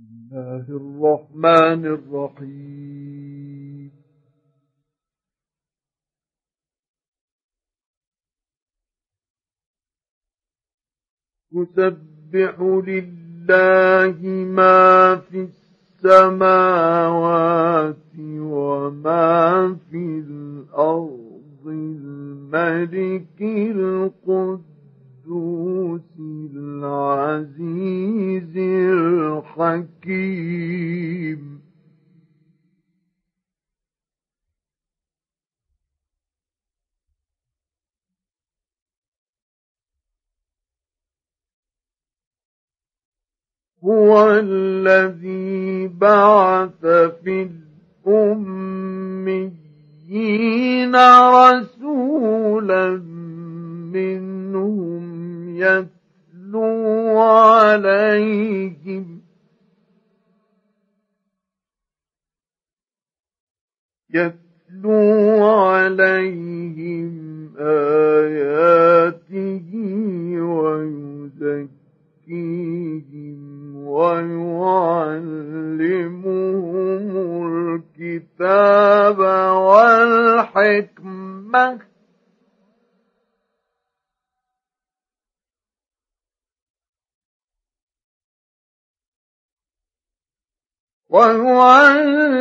الله الرحمن الرحيم. يسبح لله ما في السماوات وما في الأرض الملك القدس القدوس العزيز الحكيم. هو الذي بعث في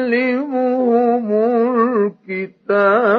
ويعلمهم الكتاب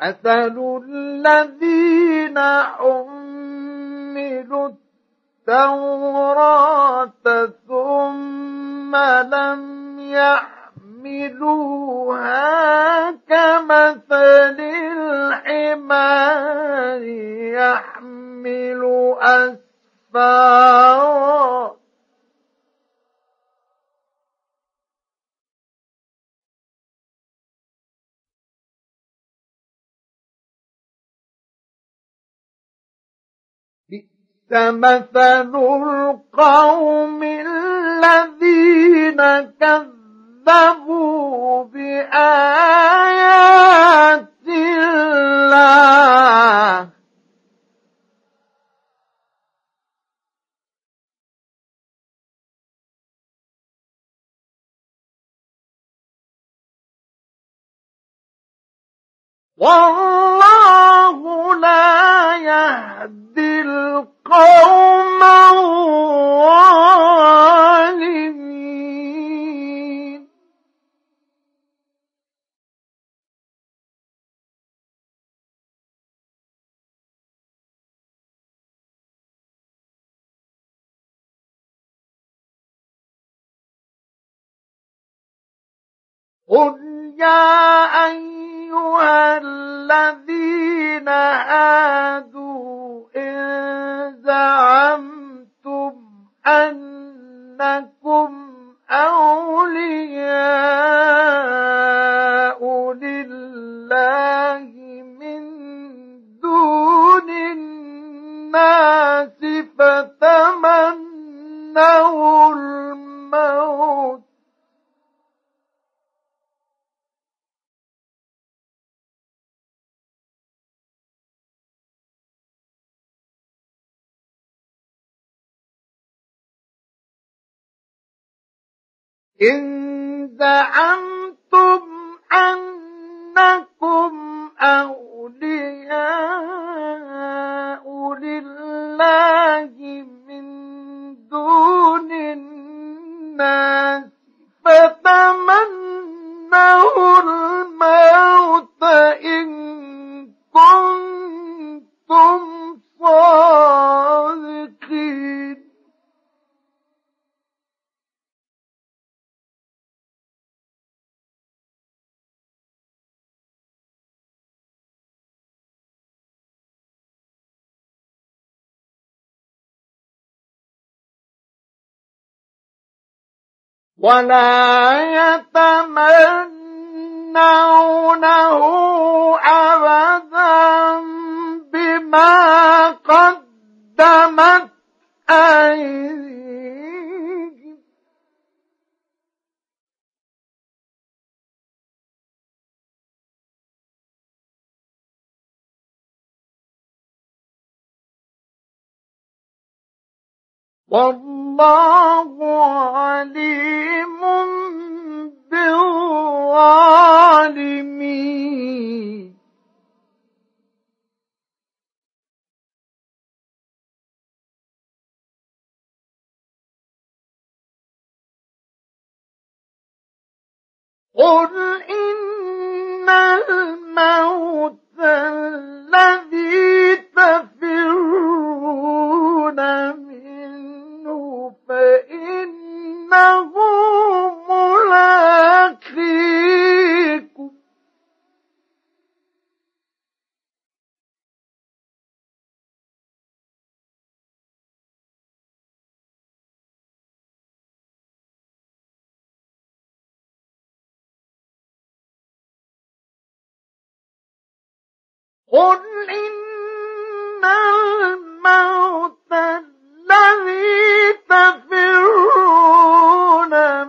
مثل الذين حملوا التوراة ثم لم يحملوها كمثل الحمار يحمل أسفارا مثل القوم الذين كذبوا بآيات الله. والله لا يهدي قل يا أيها الذين هادوا إن زعمتم أنكم إن زعمتم أنكم ولا يتمنونه أبدا بما قدمت أيديهم. عليم بالظالمين. قل إن الموت قل إن الموت الذي تفرون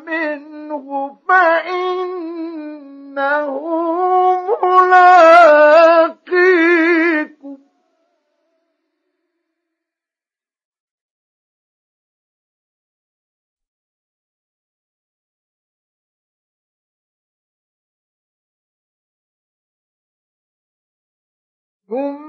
منه فإنه ثم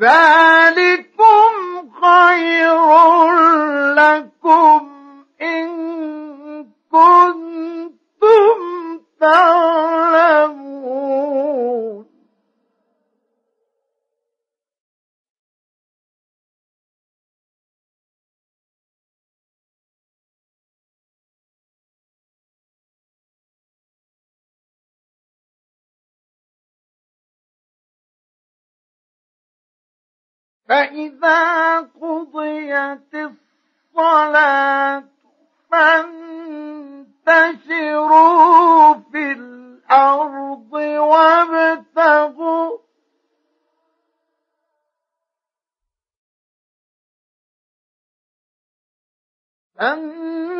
ذلكم خير لكم. فإذا قضيت الصلاة فانتشروا في الأرض وابتغوا فانتشروا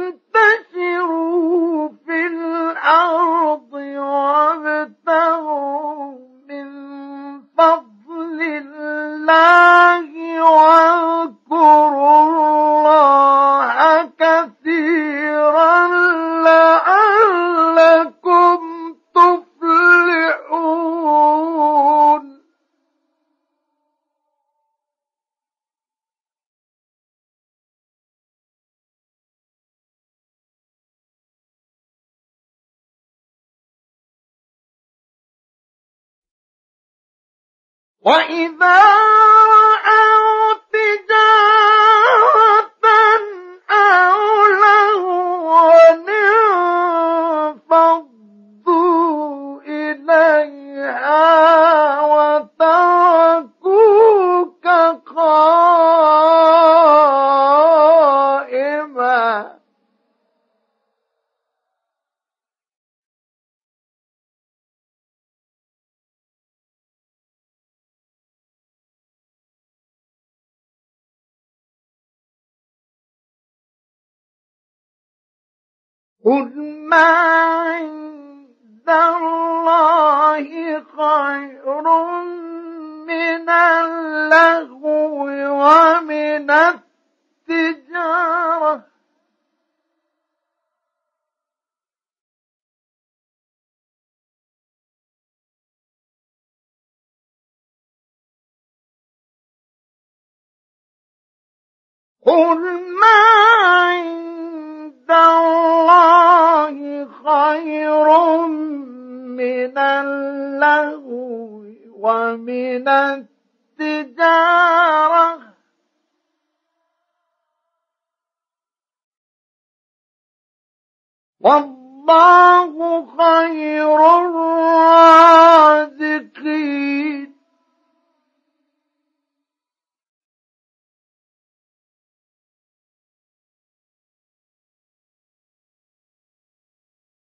وإذا قل ما عند الله خير من اللهو ومن التجارة قل ما من اللهو ومن التجارة. والله خير